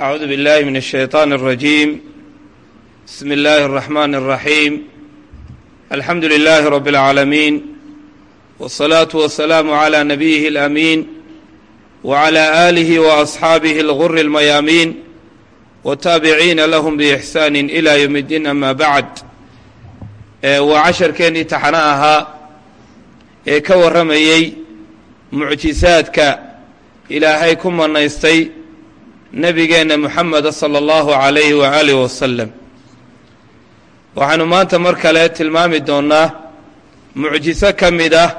أعوذ بالله من الشيطان الرجيم بسم الله الرحمن الرحيم الحمد لله رب العالمين والصلاة والسلام على نبيه الأمين وعلى آله وأصحابه الغر الميامين والتابعين لهم بإحسان إلى يوم الدين أما بعد وعشر كان امتixanaha ee ka warramayey mucjisaadka ilaahay ku manaystay nebigeenna moxameda sala allahu calayhi waaalih wasalam waxaanu maanta mar kale tilmaami doonnaa mucjiso ka mid ah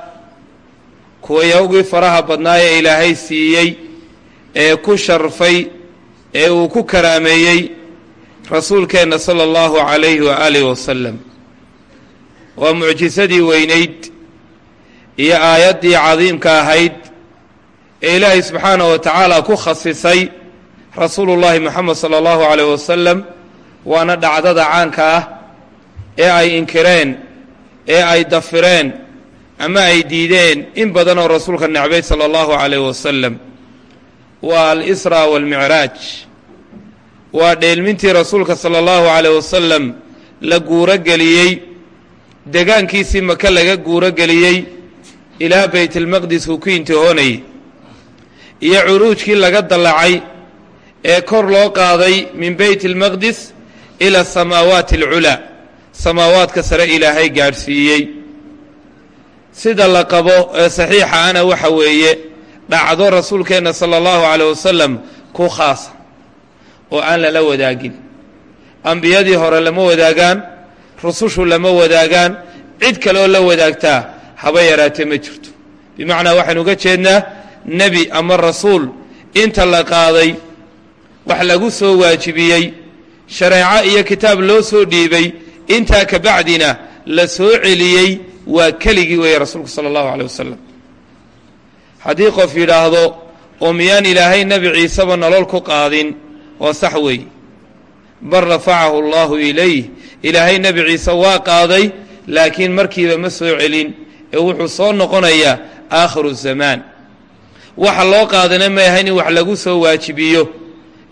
kuwayowgii faraha badnaa ee ilaahay siiyey ee ku sharfay ee uu ku karaameeyey rasuulkeenna sala allahu calayhi waaalih wasalam waa mucjisadii weynayd iyo aayaddii cadiimka ahayd ee ilaahay subxaanahu wa tacaala ku khasisay rasuulu llaahi moxamed sala allahu calayh wasalam waana dhacdada caanka ah ee ay inkireen ee ay dafireen ama ay diideen in badan oo rasuulka necbayd sala allahu calayh wasalam waa al-isra waalmicraaj waa dheelmintii rasuulka sala allahu calayh wasalam la guuro geliyey degaankiisii maka laga guuro geliyey ilaa baytalmaqdis uu ku intihoonayay iyo curuujkii laga dallacay ee kor loo qaaday min beyt almaqdis ila asamaawaati alculaa samaawaadka sare ilaahay gaadhsiiyey. Sida la qabo ee saxiixa ana waxa weeye dhacdo rasuulkeenna sala allahu calayh wasalam ku khaasa oo aan lala wadaagin. Ambiyadii hore lama wadaagaan rusushu lama wadaagaan cid kale oo la wadaagtaa haba yaraatee ma jirto. Bimacnaa waxaynu uga jeednaa nebi ama rasuul inta la qaaday wax lagu soo waajibiyey shareeco iyo kitaab loo soo dhiibay intaa ka bacdina la soo celiyey waa keligii weeye rasuulku sala allahu caleyh wasalam haddii qof yidhaahdo oo miyaan ilaahay nebi ciiseba nolol ku qaadin? Waa sax weey bal rafacahu allahu ilayh ilaahay nebi ciise waa qaaday laakiin markiiba ma soo celin ee wuxuu soo noqonayaa aakhiru zamaan waxa loo qaadana may ahayn in wax lagu soo waajibiyo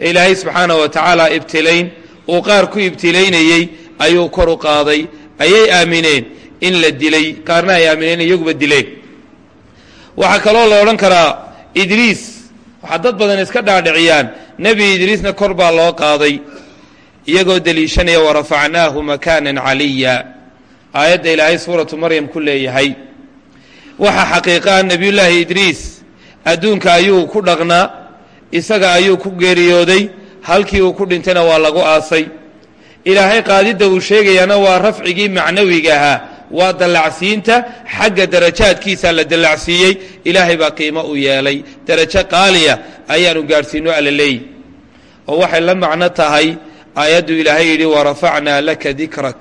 ee ilaahay subxaanahu wa tacaala ibtilayn uu qaar ku ibtilaynayey ayuu kor u qaaday. Ayay aamineen in la dilay qaarna ay aamineen iyaguba dileen. Waxaa kaloo la odhan karaa idriis waxaa dad badan iska dhaadhiciyaan. Nebi idriisna kor baa loo qaaday iyagoo deliishanaya warafacnaahu makaanan caliya. Aayadda ilaahay suuratu maryam ku leeyahay. Waxaa xaqiiqaa nebiyullaahi idriis adduunka ayuu ku dhaqnaa isaga ayuu ku geeriyooday halkii uu ku dhintayna waa lagu aasay. Ilaahay qaadidda uu sheegayaana waa rafcigii macnawiga ahaa waa dallacsiinta xagga darajaadkiisa la dallacsiiyey. Ilaahay baa qiimo u yeelay. Darajo qaaliya ayaanu gaadhsiino alla leeyi oo waxay la macno tahay aayaddu ilaahay yidhi warafacnaa laka dikrak.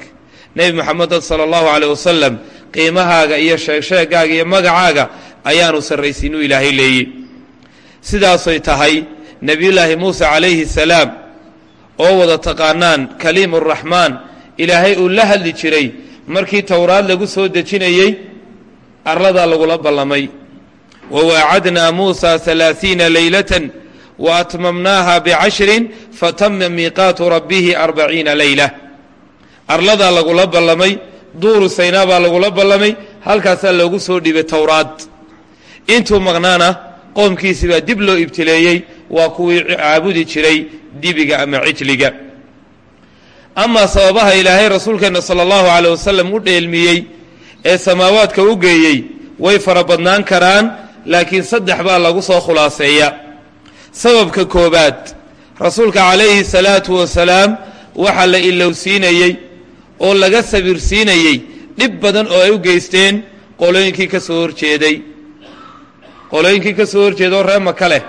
Nebi moxamed sala allahu caleyh wasalam qiimahaaga iyo sheegsheegaaga iyo magacaaga ayaanu sarraysiinu ilaahay leeyey sidaasay tahay nebiyullaahi muuse calayhi salaam oo wada taqaanaan kaliim uraxmaan ilaahay uu la hadli jiray. Markii towraad lagu soo dejinayey arladaa lagula ballamay. Wa waacadnaa muusa halaaiina leylatan wa atmamnaaha bicashrin fatama miiqaatu rabbihi arbaciina leyla arladaa lagula ballamay duuru saynaa baa lagula ballamay halkaasaa loogu soo dhibay towraad. Intuu maqnaana qoomkiisii baa dib loo ibtileeyey waa kuwii caabudi jiray dibiga ama cijliga. Amaa sababaha ilaahay rasuulkeenna sala allahu caleyh wasalam u dheelmiyey ee samaawaadka u geeyey way fara badnaan karaan laakiin saddex baa lagu soo khulaaseeya. Sababka koobaad rasuulka calayhi salaatu wasalaam waxaa la ilowsiinayey oo laga sabirsiinayey dhib badan oo ay u geysteen qolooyinkii ka soo horjeeday qolooyinkii ka soo horjeeda oo reer maka leh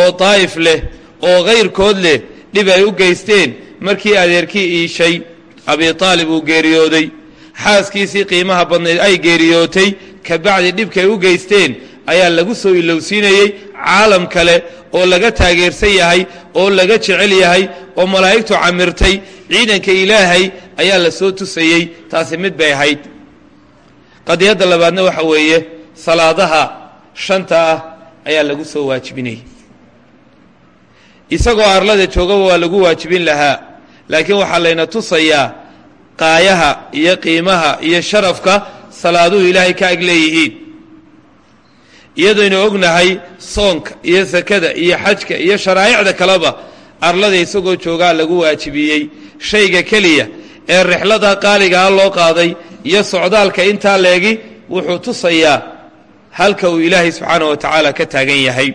oo daa'if leh oo kayrkood leh dhib ay u geysteen markii adeerkii iishay abitaalib uu geeriyooday. Xaaskiisii qiimaha badnayd ay geeriyootay. Ka bacdi dhibkay u geysteen ayaa lagu soo ilowsiinayey caalam kale oo laga taageersan yahay oo laga jecel yahay oo malaa'igtu camirtay. Ciidanka ilaahay ayaa la soo tusayey taasi mid bay ahayd. Qadiyadda labaadna waxa weeye salaadaha shanta ah ayaa lagu soo waajibinayay. Isagoo arlada joogaba waa lagu waajibin lahaa laakiin waxaa layna tusayaa qaayaha iyo qiimaha iyo sharafka salaaduhu ilaahay ka ag leeyihiin. Iyadaynu ognahay soonka iyo sakada iyo xajka iyo sharaa'icda kaleba arlada isagoo joogaa lagu waajibiyey. Shayga keliya ee rixlada qaaligaa loo qaaday iyo socdaalka intaa leegi wuxuu tusayaa halka uu ilaahay subxaanah wa tacaala ka taagan yahay.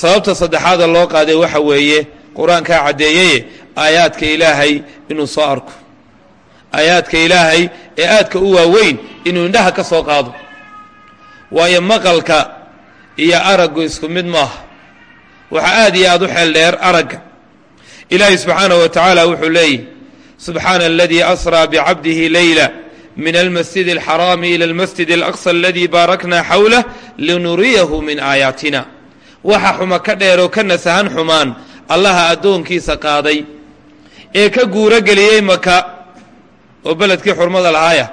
Sababta saddexaada loo qaaday waxa weeye qur'aankaa caddeeyeye aayaadka ilaahay inuu soo arko. Aayaadka ilaahay ee aadka u waaweyn inuu indhaha ka soo qaado. Waayo maqalka iyo araggu isku mid maaha. Waxaa aad iyo aad u xeel dheer aragga. Ilaahay subxaanaه wa tacaala wuxuu leeyihi subxaana aladii asraa bicabdihi leyla min almasjid alxaraami ila almasjid alaqsa aladii baaraknaa xawlah linuriyahu min aayaatina waxa xuma ka dheeroo ka nasahan xumaan allaha addoonkiisa qaaday ee ka guuro geliyey maka oo beledkii xurmada lahaaya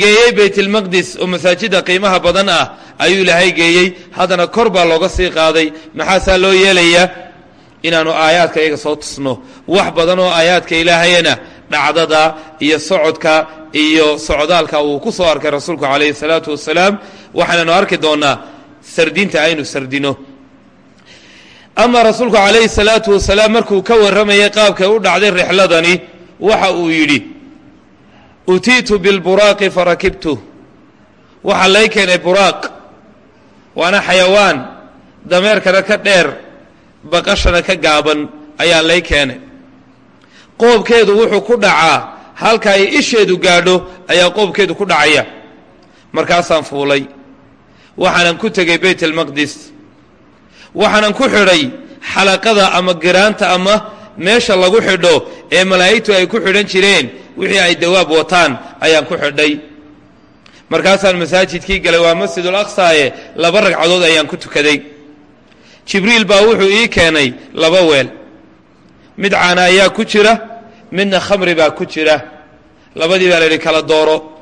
geeyey baytulmaqdis oo masaajidda qiimaha badan ah ayuu ilaahay geeyey haddana kor baa looga sii qaaday maxaasaa loo yeelayaa inaannu aayaadka iyaga soo tusno wax badan oo aayaadka ilaahayana dhacdada iyo socodka iyo socdaalka uu ku soo arkay rasuulku calayhi salaatu wasalaam waxaananu arki doonnaa sardinta aynu sardino. Ama rasuulku calayhi salaatu wasalaam markuu ka warramayay qaabkay u dhacday rixladani waxa uu yidhi utiitu bilburaaqi farakibtu. Waxaa lay keenay buraaq. Waana xayawaan. Dameerkana ka dheer baqashana ka gaaban ayaa lay keenay. Qoobkeedu wuxuu ku dhacaa halka ay isheedu gaadho ayaa qoobkeedu ku dhacaya. Markaasaan fuulay. Waxaanan ku tegey bayt almaqdis waxaanan ku xidhay xalaqada ama giraanta ama meesha lagu xidho ee malaa'igtu ay ku xidhan jireen wixii ay dawaab wataan ayaan ku xidhay. Markaasaan masaajidkii galay waa masjidul aqsaaye laba ragcadood ayaan ku tukaday. Jibriil baa wuxuu ii keenay laba weel. Mid caana ayaa ku jira midna khamri baa ku jira. Labadii baa la yidhi kala dooro.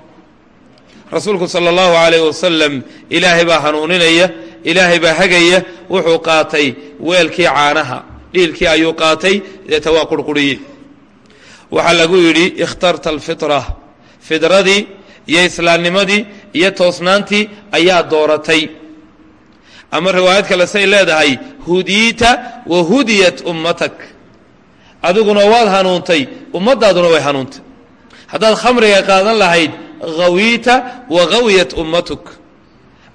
Rasuulku sala allahu calayh wasalam ilaahay baa hanuuninaya ilaahay baa hagaya wuxuu qaatay weelkii caanaha dhiilkii ayuu qaatay deeta waa qurquriyey. Waxaa lagu yidhi ikhtarta alfitra fidradii iyo islaamnimadii iyo toosnaantii ayaa dooratay. Ama riwaayad kale say leedahay hudiita wa hudiyat ummatak adiguna waad hanuuntay ummaddaaduna way hanuuntay. Haddaad khamriga qaadan lahayd hawiita wa hawiyat ummatuk.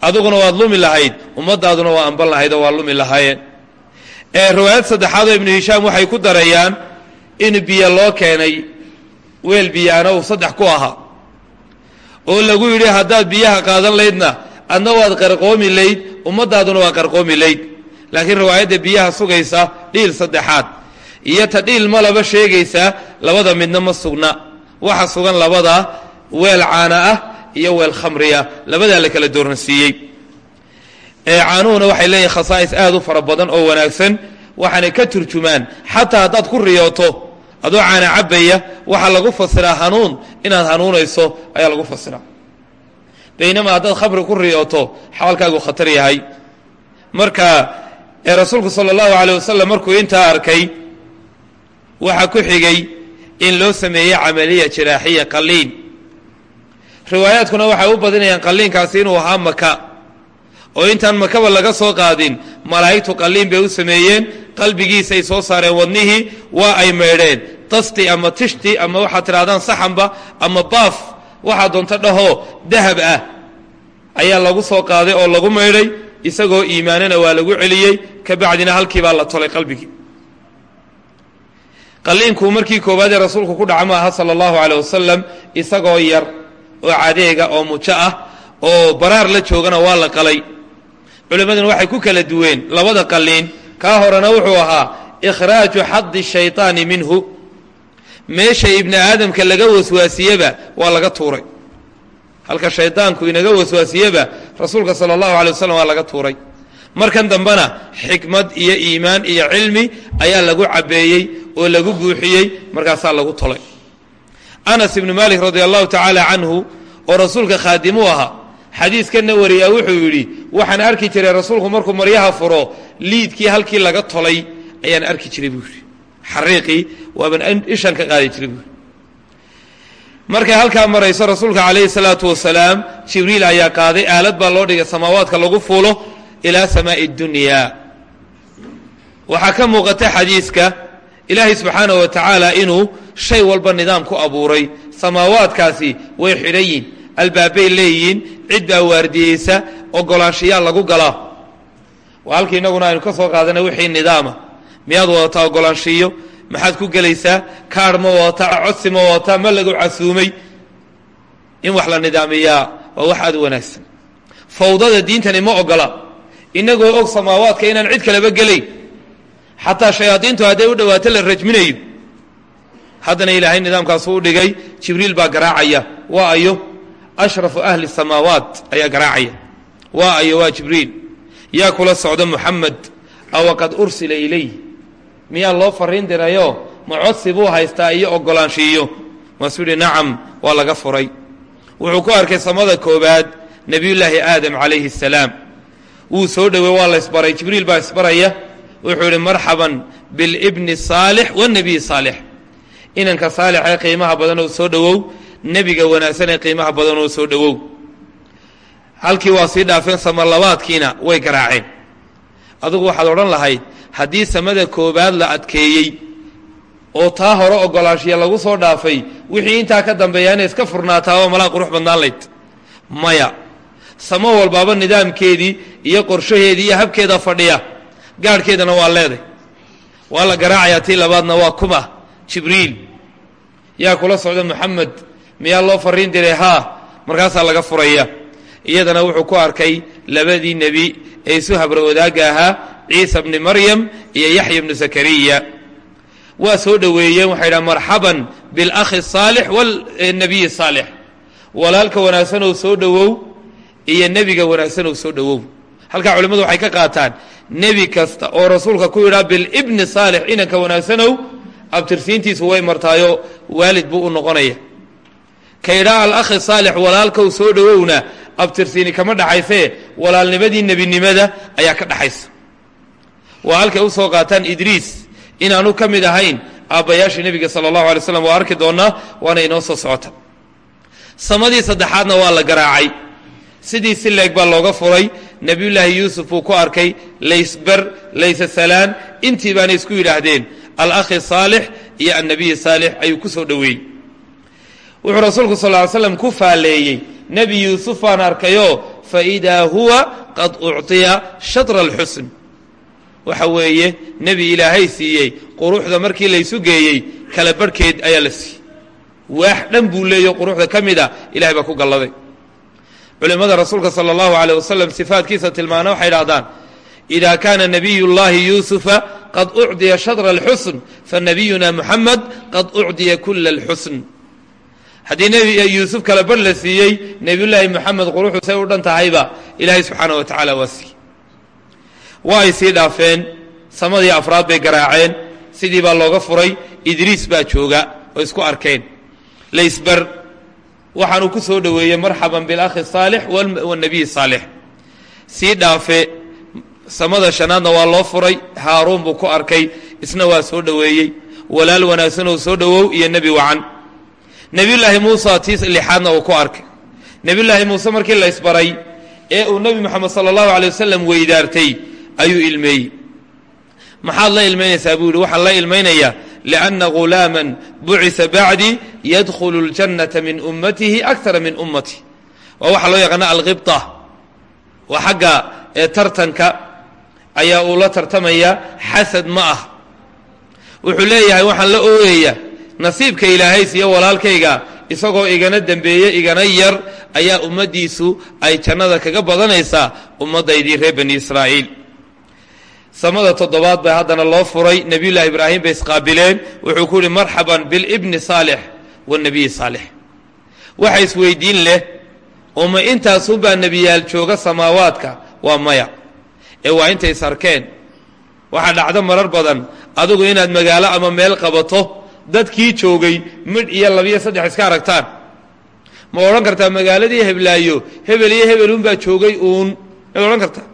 Adiguna waad lumi lahayd ummaddaaduna waa amban lahayd oo waa lumi lahaayeen. Ee riwaayad saddexaadoo ibnu hishaam waxay ku darayaan in biyo loo keenay weel biyaana uu saddex ku ahaa. Oo lagu yidhi haddaad biyaha qaadan laydna adna waad qarqoomi layd ummaddaaduna waa qarqoomi layd. Laakiin riwaayadda biyaha sugaysa dhiil saddexaad iyo ta dhiil malaba sheegaysaa labada midna ma sugna. Waxa sugan labada weel caana ah iyo weel khamriya. Labadaa la kala dooransiiyey caanuhuna waxay leeyihiin khasaa'is aad u fara badan oo wanaagsan. Waxaanay ka turjumaan xataa haddaad ku riyooto adoo caana cabbaya waxaa lagu fasiraa hanuun. Inaad hanuunayso ayaa lagu fasiraa. Baynamaa haddaad khamri ku riyooto xawalkaagu khatar yahay. Marka rasuulku sala allahu caleyh wasalam markuu intaa arkay waxaa ku xigay in loo sameeyey camaliya jiraaxiya qalliin. Riwaayaadkuna waxay u badinayaan qalliinkaasi inuu ahaa maka oo intaan makaba laga soo qaadin malaa'igtu qalliin bay u sameeyeen qalbigiisay soo saareen wadnihii waa ay maydheen tasti ama tishti ama waxaad tidhahdaan saxanba ama baaf waxaa doonto dhahoo dahab ah ayaa lagu soo qaaday oo lagu maydhay isagoo iimaanana waa lagu celiyey ka bacdina halkii baa la tolay qalbigii qalliinkuu markii koowaad ee rasuulku ku dhaca ma aha sala allahu caleyh wasalam isagoo yar oo cadeega oo mujo ah oo baraar la joogana waa la qalay. Culimmaduna waxay ku kala duween labada qalliin. Kaa horena wuxuu ahaa ikhraaju xadi shayطaani minhu. Meesha ibni aadamka laga waswaasiyeba waa laga tuuray. Halka shaydaanku inaga waswaasiyeba rasuulka sala allahu alay wasalam waa laga tuuray markan dambena xikmad iyo iimaan iyo cilmi ayaa lagu cabeeyey oo lagu buuxiyey markaasaa lagu tolay. Anas ibnu malik radi allahu tacaala canhu oo rasuulka khaadimu ahaa xadiiskanna wariyaa wuxuu yidhi waxaan arki jiray rasuulku markuu maryaha furo liidkii halkii laga tolay ayaan arki jiray buu yidhi. Xariiqii waaban ishan ka qaadi jiray buu markay halkaa marayso rasuulka calayhi salaatu wasalaam jibriil ayaa qaaday aalad baa loo dhigay samaawaadka lagu fuulo ilaa samaa'i dunyaa waxaa ka muuqata xadiiska ilaahay subxaana wa tacaala inuu shay walba nidaam ku abuuray. Samaawaadkaasi way xidhan yihiin albaabbay leeyihiin cid baa waardiyeysa ogolaanshayaa lagu galaa waa halkii innaguna aynu ka soo qaadanay wixii nidaama. Miyaad wadataa ogolaanshiyo maxaad ku gelaysaa? Kaadh ma wadataa? Codsi ma wadataa? Ma lagu casuumay? In wax la nidaamiyaa waa wax aad u wanaagsan. Fawdada diintani ma ogola inagoo og samaawaadka inaan cid kaleba gelayn xataa shayaadiintu hadday u dhawaato la rajminayo haddana ilaahay nidaamkaasu u dhigay jibriil baa garaacaya. Waa ayo ashrafu ahli samaawaat ayaa garaacaya. Waa ayo waa jibriil yaa kula socda muxamed awa qad ursila ilayh miyaa loo fariin dirayo? Ma haystaa iyo ogolaanshiiyo maasuu yihi nacam waa laga furay. Wuxuu ku arkay samada koobaad nebiyullaahi aadam calayhi asalaam wuu soo dhowey waa la isbaray. Jibriil baa isbaraya wuxuu yidhi marxaban bilibni saalix wاnebiy saalix. Inanka saalix ee qiimaha badan oo soo dhowow nebiga wanaagsan ee qiimaha badan oo soo dhowow halkii waa sii dhaafeen samalabaadkiina way garaaceen. Adugu waxaad odhan lahayd haddii samada koobaad la adkeeyey oo taa hore ogolaanshiya lagu soo dhaafay wixii intaa ka dambeeya inay iska furnaataaba malaa qurux badnaan layd maya samo walbaaba nidaamkeedii iyo qorshaheedii iyo habkeeda fadhiya. Gaadhkeedana waa leeday. Waa la garaacayaa tii labaadna waa kuma jibriil yaa kula socda moxamed miyaa loo fariin diray? Haa markaasaa laga furaya. Iyadana wuxuu ku arkay labadii nebi ee isu habra wadaagga ahaa ciisa bni maryam iyo yaxya bnu zakariya. Waa soo dhoweeyeen waxay dhaha marxaban bilakhi saalix wاlnabiyi saalix. Walaalka wanaagsanoo soo dhowow iyo nebiga wanaagsanoo soo dhowow halkaa culimmadu waxay ka qaataan nebi kasta oo rasuulka ku yidhaha bilibni saalix inanka wanaagsanow abtirsiintiisu way martaayo waalid buu u noqonaya. Ka yidhaha alakhi saalix walaalkow soo dhowowna abtirsiini kama dhaxaysee walaalnimadii nebinimada ayaa ka dhaxaysa. Waa halkay u soo qaataan idriis inaanu ka mid ahayn aabbayaashii nebiga sala allahu alay slam waa arki doonnaa waana inoo soo socota. Samadii saddexaadna waa la garaacay sidii si leeg baa looga furay nebiyullaahi yuusuf buu ku arkay laysber laysa salaan. Intii baana isku yidhaahdeen alakhi saalix iyo annabiyi saalix ayuu ku soo dhoweeyey. Wuxuu rasuulku sal ly slam ku faalleeyey nebi yuusuf baan arkayoo faidaa huwa qad ucطiya shatra alxusn waxa weeye nebi ilaahay siiyey. Quruxda markii laysu geeyey kala barhkeed ayaa la siiyey. Waax dhan buu leeyo quruxda ka mid a ilahay baa ku galladay culimmada rasuulka sala allahu aleyh wasalam sifaadkiisa tilmaana waxay idhahdaan ida kaana nabiy llahi yuusufa qad ucdiya shadra alxusn fanabiyuna muxamed qad ucdiya kula alxusn. Haddii nebi yuusuf kala bar la siiyey nebiyullaahi moxamed quruxdu say u dhan tahayba ilaahay subxaana wa tacaala waa siiyey. Waa ay sii dhaafeen samadii afraad bay garaaceen sidii baa looga furay idriis baa jooga oo isku arkeen. Laysber waxaanuu ku soo dhoweeyey marxaban bilakhi saalix wanabiy saalix. Sii dhaafe samada shanaadna waa loo furay haaruun buu ku arkay isna waa soo dhoweeyey. Walaal wanaagsan oo soo dhowow iyo nebi wacan. Nebiyullaahi muusa tii lixaadna uu ku arkay. Nebiyullaahi muuse markii la ysbaray ee uu nebi moxamed sala allahu alay wasalam weydaartay ayuu ilmeeyey. Maxaad la ilmaynaysaa buu yihi waxaan la ilmaynayaa lianna ghulaaman bucisa bacdii yadkhulu اljannata min ummatihi akara min ummati waa waxaa loo yaqaana alkhibta waa xagga tartanka ayaa uu la tartamaya xasad ma ah wuxuu leeyahay waxaan la ooyaya nasiibka ilaahay walaalkayga isagoo igana dembeeye igana yar ayaa ummaddiisu ay jannada kaga badanaysaa ummaddaydii reer bani israa'iil samada toddobaad baa haddana loo furay. Nebiyullahi ibraahim bay isqaabileen. Wuxuu ku yihi marxaban bilibni saalix wanabiyi saalix. Waxa isweydiin leh oo ma intaasunbaa nebiyaal jooga samaawaadka? Waa maya. Ee waa intay is arkeen. Waxaa dhacdo marar badan adigu inaad magaalo ama meel qabato dadkii joogay midh iyo labiyo saddex iska aragtaan. Ma odhan kartaa magaaladii heblaayo hebel iyo hebelunbaa joogay uun. Maad odhan kartaa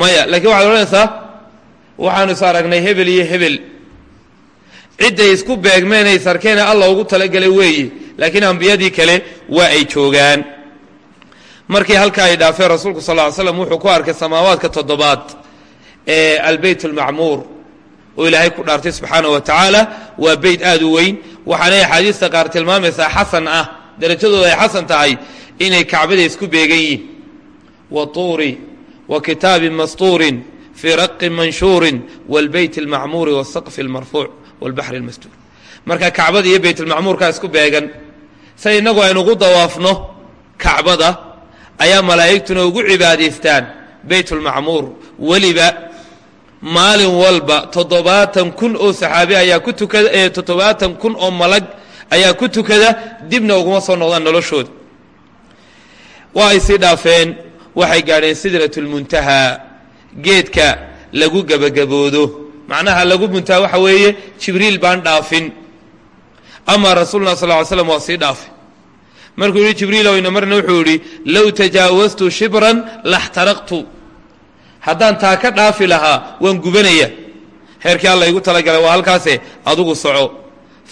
maya. Laakiin waxaad odhanaysaa waxaanu is aragnay hebel iyo hebel. Cidday isku beegmeenay sarkeena alla ugu talagelay weeye laakiin ambiyadii kale waa ay joogaan. Markii halkaa ay dhaafeen rasuulku sal ly slam wuxuu ku arkay samaawaadka toddobaad ee albeyt almacmuur oo ilaahay ku dhaartay subxaana wa tacaala waa beyt aad u weyn. Waxaanay axaadiista qaar tilmaamaysaa xasan ah darajadooda ay xasan tahay inay kacbada isku beegan yihiin. Wa tuuri wa kitaabin mastuurin fii raqin manshuurin wاlbeyt اlmacmuuri wالsaqfi اlmarfuuc wاlbaxri اlmastuur marka kacbada iyo beytulmacmuurkaa isku beegan sa innagu aynu ugu dawaafno kacbada ayaa malaa'igtuna ugu cibaadaystaan beytulmacmuur weliba maalin walba toddobaatan kun oo saxaabi ayaa ku tukada toddobaatan kun oo malag ayaa ku tukada dibna uguma soo noqdaan noloshooda waa ay sii dhaafeen waxay gaadheen sidratulmuntahaa geedka lagu gebagaboodo macnaha lagu muntaha waxa weeye jibriil baan dhaafin. Amaa rasuuluna sal ly slam waa sii dhaafay markuu yihi jibriilow ina marna wuxuu yidhi low tajaawastu shibran laxtaraqtu. Haddaan taa ka dhaafi lahaa waan gubanaya. Heerkii alla igu talagalay waa halkaase adugu soco.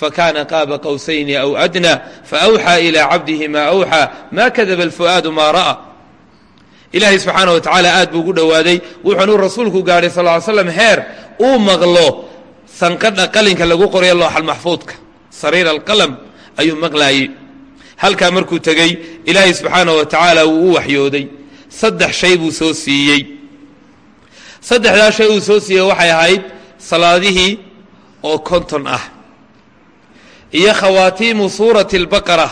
Fakaana qaaba qowsayni aw adna faawxaa ilaa cabdihi maa awxaa maa kadaba alfu'aadu maa ra'a ilaahay subxaana wa tacaala aad buu ugu dhowaaday wuxuunuu rasuulku gaadhay sal ly slam heer. Uu maqlo sanqadha qalinka lagu qorayo looxalmaxfuudka sariir alqalam ayuu maqlaayey halkaa markuu tegey ilaahay subxaana wa tacaala wuu u waxyooday. Saddex shay buu soo siiyey. Saddexdaa shay uu soo siiyey waxay ahayd salaadihii oo konton ah. Iyo khawaatiimu suurati albaqara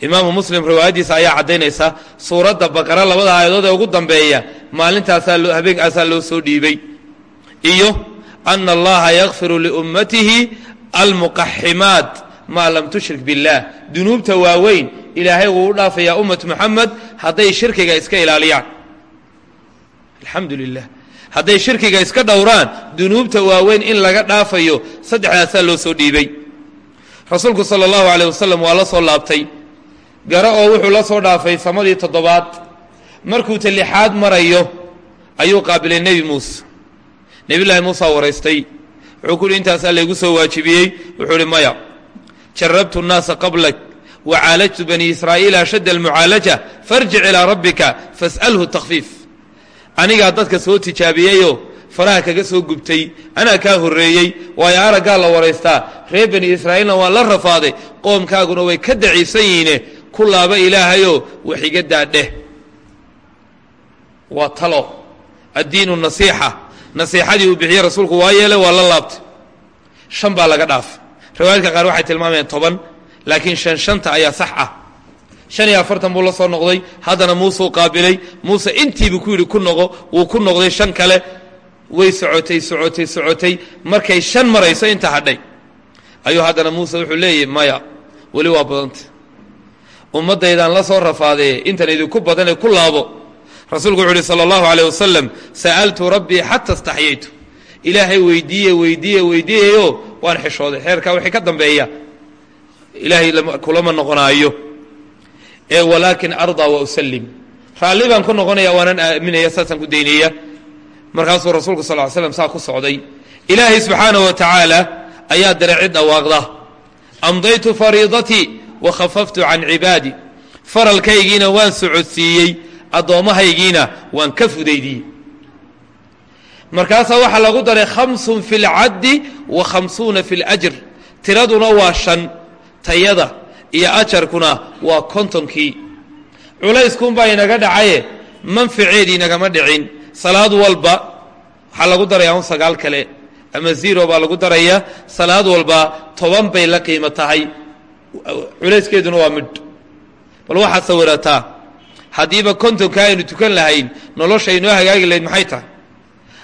imaamu muslim riwaayaddiisa ayaa caddaynaysa suuradda baqara labada aayadood ee ugu dambeeya maalintaasaa habeenkaasaa loo soo dhiibay. Iyo ana allaha yakfiru liummatihi almuqaximaat maa lam tushrik biاllah dunuubta waaweyn ilaahay wuu u dhaafayaa ummat muxamed hadday shirkiga iska ilaaliyaan. Alxamdu lilah hadday shirkiga iska dhowraan dunuubta waaweyn in laga dhaafayo saddexdaasaa loo soo dhiibay. Rasuulku sala allahu aleyh wasalam waa la soo laabtay garo oo wuxuu la soo dhaafay samadii toddobaad. Markuu ta lixaad marayo ayuu qaabilay nebi muuse. Nebillaahi muusa waraystay. Wuxuu ku uhi intaasaa laygu soo waajibiyey. Wuxuu uhi maya jarabtu الnaasa qablak wacaalajtu bani israa'iila ashadda almucaalaja farjic ilaa rabbika fas'alhu takfiif anigaa dadka soo tijaabiyeyoo faraha kaga soo gubtay anaa kaa horreeyey waayo araggaa la waraystaa. Reer bani israa'iilna waan la rafaaday qoomkaaguna way ka daciifsan yihiine ku laaba ilaahayoo wax iga daadheh waa talo. Addiinu nasiixa. Nasiixadii uu bixiyey rasuulku waa yeelay waa la laabtay. Shan baa laga dhaafay riwaayadka qaar waxay tilmaamayaan toban laakiin shan shanta ayaa sax ah. Shan iyo afartan buu la soo noqday. Haddana muuseu qaabilay. Muuse intiibuu ku yidhi ku noqo. Wuu ku noqday shan kale. Way socotay socotay socotay. Markay shan marayso inta hadhay. Ayuu haddana muuse wuxuu leeyahy maya weli waa badanta ummaddaydaan la soo rafaadee intan idinku badanee ku laabo. Rasuulku wuxu uhi sala allahu aleyh wasalam sa'altu rabbii xata istaxyaytu. Ilaahay weydiiye weydiiye weydiiyayo waan xishooday. Xeerkaa wixii ka dambeeya ilaahay kulama noqonaayo. Ee walaakin ardaa wa usallim. Raalli baan ku noqonaya waanan aaminaya saasaan ku daynaya. Markaasuu rasuulku sal ly slam saa ku socday. Ilaahay subxaanaه wa tacaala ayaa diray cid dhawaaqda. Amdaytu fariidatii wa khafaftu can cibaadi. Faralkaygiina waan socodsiiyey addoommahaygiina waan ka fudaydiyey. Markaasaa waxaa lagu daray khamsun fi اlcaddi wa khamsuuna fi اljr tiraduna waa shan tayada iyo ajarkuna waa kontonkii. Culayskuunbaa inaga dhacaye manfaceedii inagama dhicin. Salaad walba waxaa lagu daraya un sagaal kale. Ama zero baa lagu daraya salaad walba toban bay la qiimo tahay culayskeeduna waa midh bal waxaad sawirataa haddiiba kontonka aynu tukan lahayn nolosha inoo hagaagi lahayd maxay tahay?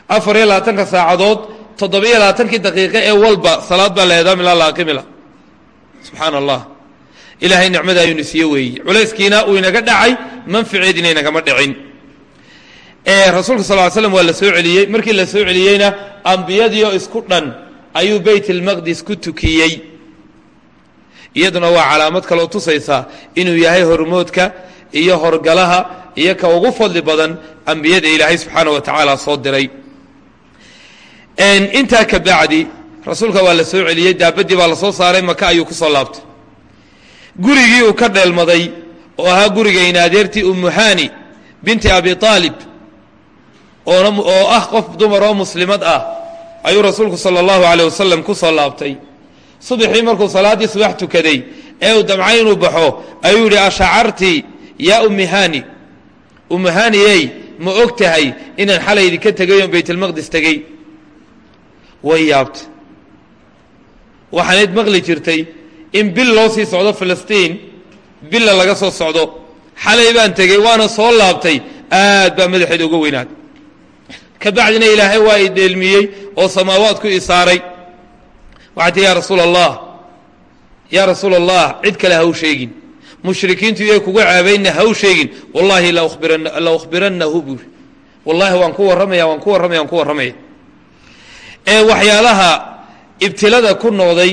Afar iyo labaatanka saacadood toddoba-iyo labaatankii daqiiqe ee walba salaad baa la eedaamila la aqimila subxaana allah ilaahay nicmada ayuunu siiye weeye culayskiina uu inaga dhacay manfaceediina inagama dhicin. Rasuulka sal ly slam waa la soo celiyey. Markii la soo celiyeyna ambiyadiioo isku dhan ayuu beyt اlmaqdis ku tukiyey iyaduna waa calaamad kaloo tusaysa inuu yahay hormoodka iyo horgalaha iyo ka ugu fadli badan ambiyada ilaahay subxaana wa tacaala soo diray. Intaa ka bacdi rasuulka waa la soo celiyey daabaddii baa la soo saaray maka ayuu ku soo laabtay. Gurigii uu ka dheelmaday oo ahaa guriga inaadeertii umuhani binti abi aalib oo ah qof dumar oo muslimad ah ayuu rasuulku sala allahu aleyh wasalam ku soo laabtay subaxii markuu salaaddii subax tukaday ee uu damcay inuu baxo ayuu yidhi ashacarti yaa ummihani ummuhaniyey ma og tahay inaan xalay idinka tegay oon baytalmaqdis way yaabtay. Waxaanayd maqli jirtay in bil loo sii socdo filistiin billa laga soo socdo. Xalay baan tegey waana soo laabtay. Aad baa madaxeeda uga weynaad. Ka bacdina ilaahay waa i dheelmiyey oo samaawaadku i waxay tii yaa rasuula allah yaa rasuula allah cid kale ha u sheegin. Mushrikiintu iyay kuga caabaynna ha u sheegin. Wallaahi la ukhbirannahu buuri wallaahi waan ku warramaya waan ku warramaya waan ku warramaya. Ee waxyaalaha ibtilada ku noqday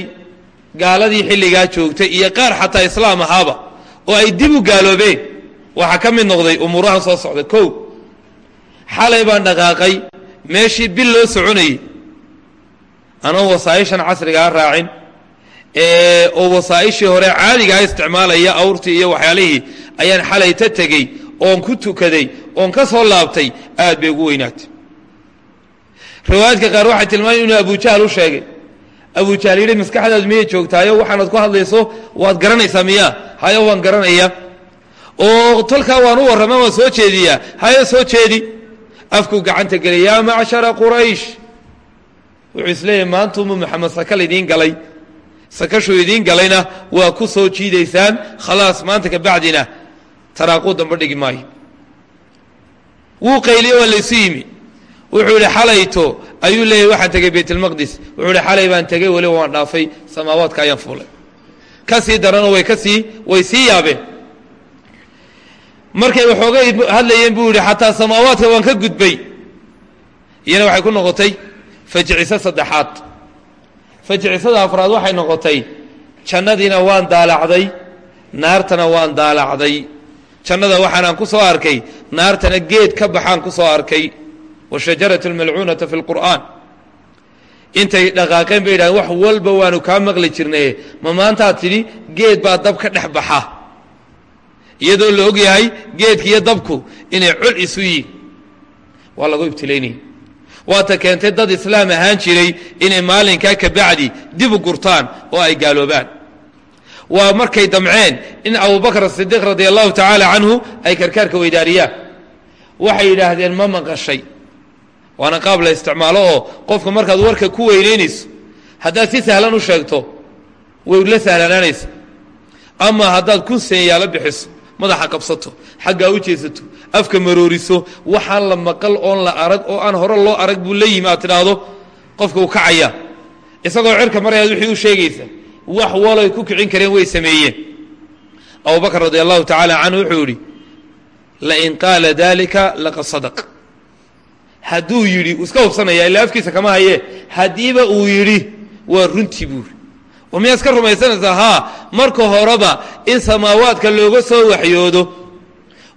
gaaladii xilligaa joogtay iyo qaar xataa islaam ahaaba oo ay dib u gaaloobeen waxaa ka mid noqday umuurahan soo socda kow xalay baan dhaqaaqay meeshii bil loo soconayey anoo wasaa'ishan casrigaa raacin oo wasaa'ishii hore caadigaa isticmaalaya awrtii iyo waxyaalihii ayaan xalay ta tegey oon ku tukaday oon ka soo laabtay aad bay ugu weynaatay. Riwaayaadka qaar waxay tilmaamayan inuu abujahal u sheegay. Abujahal yidhi maskaxdaadu miyay joogtaayo? Waxaanaad ku hadlayso waad garanaysaa miyaa hayo waan garanaya. Oo tolkaa waan u warrama waan soo jeediyaa. Hayo soo jeedi. Afkuu gacanta gelay yaa macshara quraysh wuxuu is leeyahay maantuumu maxamed sakal idiin galay. Sakashuu idiin galayna waa ku soo jiidaysaan. Khalaas maanta ka bacdina. Taraaquu damba dhigi maayo. Wuu qayliye waa laysu yimi. Wuxuu yidhi xalayto ayuu leeyahy waxaan tegey baytlmaqdis wuxuu yidhi xalay baan tegey weliba waan dhaafay. Samaawaadka ayaan fuulay. Ka sii daranoo way ka sii way sii yaabeen. Markay waxoogay hadlayeen buu yidhi xataa samaawaadka waan ka gudbay. Iyana waxay ku noqotay fajiciso saddexaad. Fajcisada afraad waxay noqotay jannadiina waan daalacday naartana waan daalacday. Jannada waxaanaan ku soo arkay naartana geed ka baxaan ku soo arkay. Washajaratu almalcuunata fi lqur'aan intay dhaqaaqeen bay yidhahdeen wax walba waanu kaa maqli jirnaye ma maantaad tidhi geed baa dab ka dhex baxa. Iyadoo la og yahay geedka iyo dabku inay col isu yihiin waa lagu ibtilaynaya waata keentay dad islaam ahaan jiray inay maalinkaa ka bacdi dib u gurtaan oo ay gaaloobaan. Waa markay damceen in abubakr asidiiq radia allahu tacaala canhu ay karkaarka weydaariyaan. Waxay yidhaahdeen ma maqashay. Waana qaab la isticmaalo oo qofka markaad warka ku weynaynayso haddaad si sahlan u sheegto way la sahlanaanaysa. Ama haddaad kun seenyaalo bixiso madaxa qabsato xaggaa u jeesato afka marooriso waxaan la maqal oon la arag oo aan hore loo arag buu la yimi aad tidhaahdo qofka uu kacaya. Isagoo cirka marayaad wixii u sheegaysa wax waloy ku kicin kareen way sameeyeen. Abubakr radi allahu tacaala canhu wuxuu yidhi lain qaala dalika laqad sadaq. Hadduu yidhi iska hubsanaya ilaa afkiisa kama haye. Haddiiba uu yidhi waa runtii buuri oo miyaa iska rumaysanaysaa? Haa marka horeba in samaawaadka looga soo waxyoodo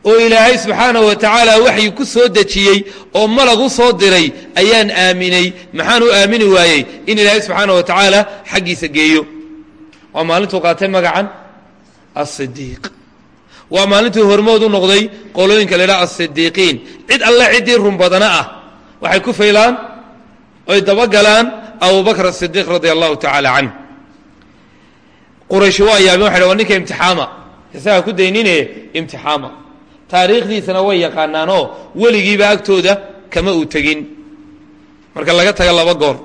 oo ilaahay subxaanahu wa tacaala waxyi ku soo dejiyey oo malag u soo diray ayaan aaminay. Maxaan u aamini waayey in ilaahay subxaana wa tacaala xaggiisa geeyo. Waa maalintuu qaatay magacan? Asidiiq waa maalintuu hormood u noqday qolooyinka la idhaha asidiiqiin cid alle ciddii run badana ah qurayshi waa yaabeen waxay wa ninka imtixaama. Isagaa ku daynine imtixaama. Taariikhdiisana way yaqaanaanoo weligiiba agtooda kama uu tegin. Marka laga taga laba goor.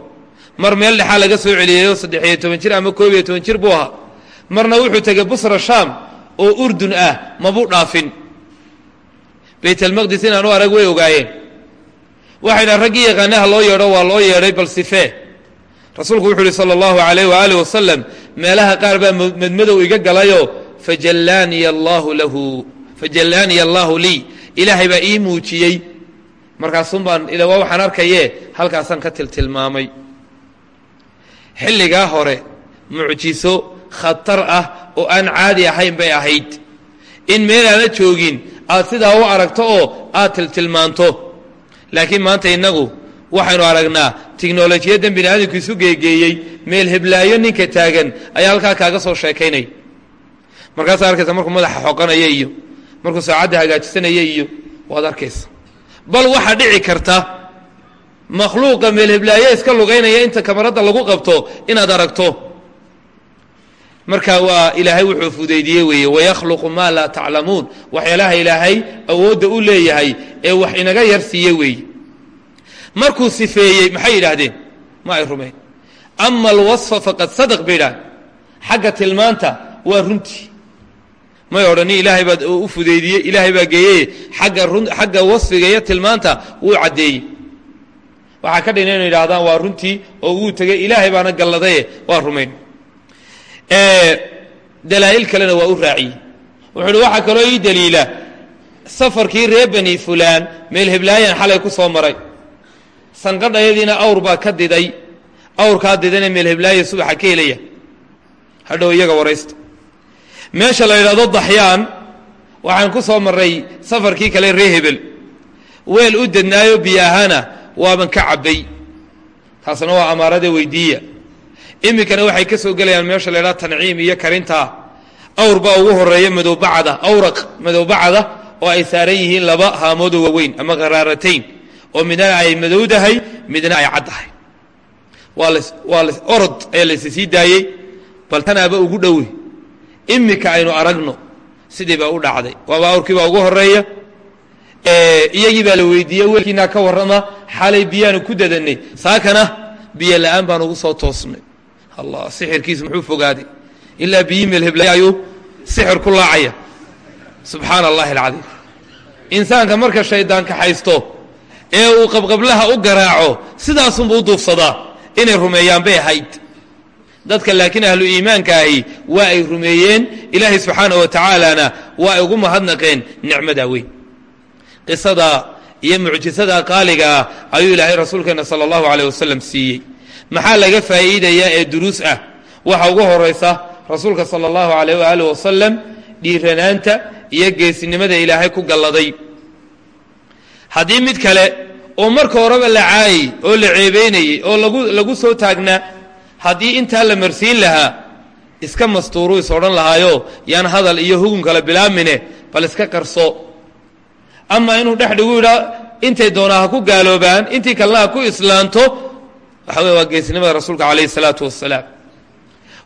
Mar meel dhexaa laga soo celiyayo saddex-iyo toban jir ama koob iyo toban jir buu ahaa. Marna wuxuu tegey busra shaam oo urdun ah mabuu dhaafin. Baytalmaqdis inaanu arag way ogaayeen. Waxayna raggii yaqaanaha loo yeedho waa loo yeedhay bal sifee. Rasuulku wuxuu uhi sala allahu alayh waaalih wasalam meelaha qaar baa madmadow iga galayoo fajallaaniya allaahu lahu fajallaaniya allaahu lii ilaahay baa ii muujiyey. Markaasun baan ila waxaan arkaye halkaasaan ka tiltilmaamay. Xilligaa hore mucjiso khatar ah oo aan caadi ahayn bay ahayd. In meelaana joogin aad sidaa u aragto oo aad tiltilmaanto. Laakiin maanta innagu waxaynu aragnaa tiknolojiyaddan bini aadamku isu geegeeyey meel heblaayo ninka taagan ayaa halkaa kaaga soo sheekaynaya markaasaa arkaysa markuu madaxa xoqanaya iyo markuu saacadda hagaajisanaya iyo waad arkaysa. Bal waxaa dhici karta makhluuqa meel heblaayo iska lugaynaya inta kamaradda lagu qabto inaad aragto. Marka waa ilaahay wuxuu fudaydiyey weeye wayakhluqu maa laa taclamuun. Waxyaalaha ilaahay awoodda u leeyahay ee wax inaga yar siiye weeye markuu sifeeyey maxay yidhaahdeen? Ma ay rumayn ama alwasfa faqad sadaq bay yidhahdeen. Xagga tilmaanta waa runtii may odhanin ilaahay baa u fudaydiyey ilaahay baa geeyey. Agga run xagga wasfiga iyo tilmaanta wuu caddeeyey. Waxaa ka dhina inu yidhahdaan waa runtii oo wuu tegey ilaahay baana galladaye. Waa rumayn dalaa'il kalena waa u raaciyey. Wuxuu uhi waxaa kaloo ii daliila. Safarkii reer bani fulaan meel heblaayan xalay ku soo maray sanqadhayadiina awr baa ka diday. Awrkaa didana meel heblaaya subaxa ka helaya. Hadhow iyaga waraysta meesha la yidhahdo daxyaan waxaan ku soo marray safarkii kale ree hebel. Weel u dednaayo biyo ahaana waaban ka cabbay. Taasna waa amaarada weydiiya. Iminkana waxay ka soo gelayaan meesha la ydhahdo tanciim iyo karintaa awr baa ugu horreeya madowbacda awraq madowbacda oo ay saaran yihiin laba haamoodoo waaweyn ama kharaaratayn oo midna ay madowdahay midna ay caddahay. Orod ayaa laysa sii daayey bal tanaaba ugu dhowe iminka aynu aragno sidii baa u dhacday. Waaba awrkii baa ugu horreeya iyagii baa la weydiiyey weelkiinaa ka warrama xalay biyaanu ku dadanay saakana biyo la'aan baan ugu soo toosnay. Allah sixirkiisu muxuu fogaaday ilaa biyii meel heblay ayuu sixir ku laacaya. Subxaana allahi alcadiim. Insaanka marka shaydaan kaxaysto ee uu qabqablaha u garaaco sidaasunbuu u duufsadaa inay rumeeyaan bay ahayd. Dadka laakiin ahlu iimaanka ahi waa ay rumeeyeen ilaahay subxaanah wa tacaalana waa ay ugu mahadnaqeen nicmadaa weyn. Qisada iyo mucjisada qaaliga ah ayuu ilaahay rasuulkeena sala allahu alayh wasalam siiyey. Maxaa laga faa'iidayaa ee duruus ah? Waxa ugu horaysa rasuulka sala allahu alayh waaalih wasalam dhiiranaanta iyo geesinimada ilaahay ku galladay haddii mid kale oo marka horeba la caayey oo la ceebeynayey oo lagu soo taagnaa haddii intaa la marsiin lahaa iska mastuuru is odhan lahaayo yaan hadal iyo hugun kale bilaamine bal iska qarso. Ama inuu dhex dhigu yidhaa intay doonaa ha ku gaaloobaan intii kalena ha ku islaanto waxa wey waa geesinimada rasuulka calayhi salaatu wasalaam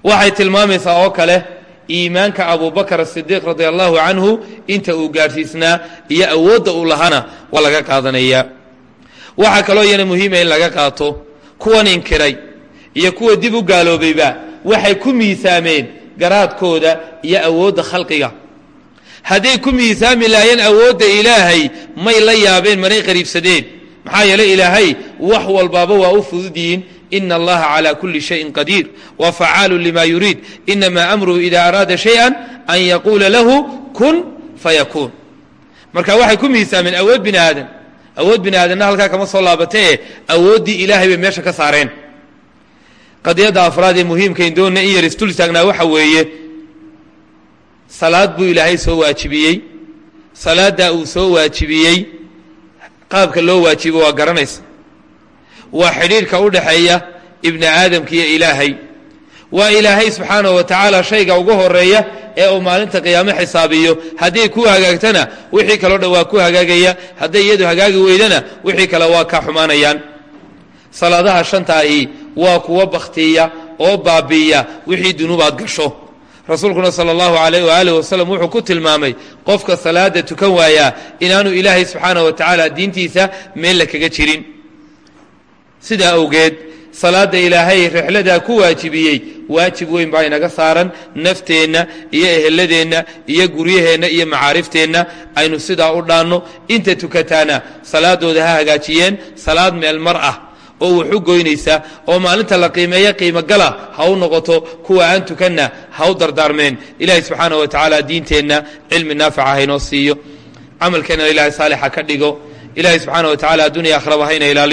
waxay tilmaamaysaa oo kale iimaanka abubakar asidiiq radia allahu canhu inta uu gaadhsiisnaa iyo awoodda uu lahaana waa laga qaadanayaa waxaa kaloo iyana muhiima in laga qaato kuwan inkiray iyo kuwa dib u gaaloobayba waxay ku miisaameen garaadkooda iyo awoodda khalqiga. Hadday ku miisaami lahaayeen awoodda ilaahay may la yaabeen manay qariibsadeen. Maxaa yeelay ilaahay wax walbaaba waa u fududyihiin ina allaha calى kuli shayin qadiir wa facaalu lima yuriid inama amruhu ida araada shayئa an yaquula lahu kun fayakuun marka waxay ku miisaameen awood bini aadan awood bini aadanna halkaa kama soo laabatee awooddii ilaahay bay meesha ka saareen. Qadiyadda afraad ee muhiimkayn doonna in yar istul taagnaa waxa weeye salaad buu ilaahay soo waajibiyey. Salaaddaa uu soo waajibiyey. Qaabka loo waajibo waa garanaysa waa xidhiidhka u dhaxeeya ibni aadamka iyo ilaahay. Waa ilaahay subxaanahu wa tacaala shayga ugu horreeya ee uu maalinta qiyaamo xisaabiyo. Hadday ku hagaagtana wixii kaleo dhan waa ku hagaagaya. Hadday iyadu hagaagi weydana wixii kale waa ka xumaanayaan. Salaadaha shantaahi waa kuwa bakhtiya oo baabiiya wixii dunuubaad gasho. Rasuulkuna sala allahu alayh waaalih wasalam wuxuu ku tilmaamay qofka salaada tukan waayaa inaanu ilaahay subxaanah wa tacaala diintiisa meel la kaga jirin sidaa awgeed salaadda ilaahay rixladaa ku waajibiyey waajib weyn baa inaga saaran nafteenna iyo eheladeenna iyo guryaheenna iyo macaarifteenna. Aynu sidaa u dhaanno inta tukataana salaadooda ha hagaajiyeen salaad meel mar ah oo wuxu goynaysa oo maalinta la qiimeeya qiimogala ha u noqoto kuwa aan tukanna ha u dardaarmeen. Ilaahay subxaana wa tacaala diinteenna cilmi naafica haynoo siiyo. Camalkeennana ilaahay saalixa ka dhigo. Ilaahay subxaana wa tacala addunya akhraba hayna ilaaliyo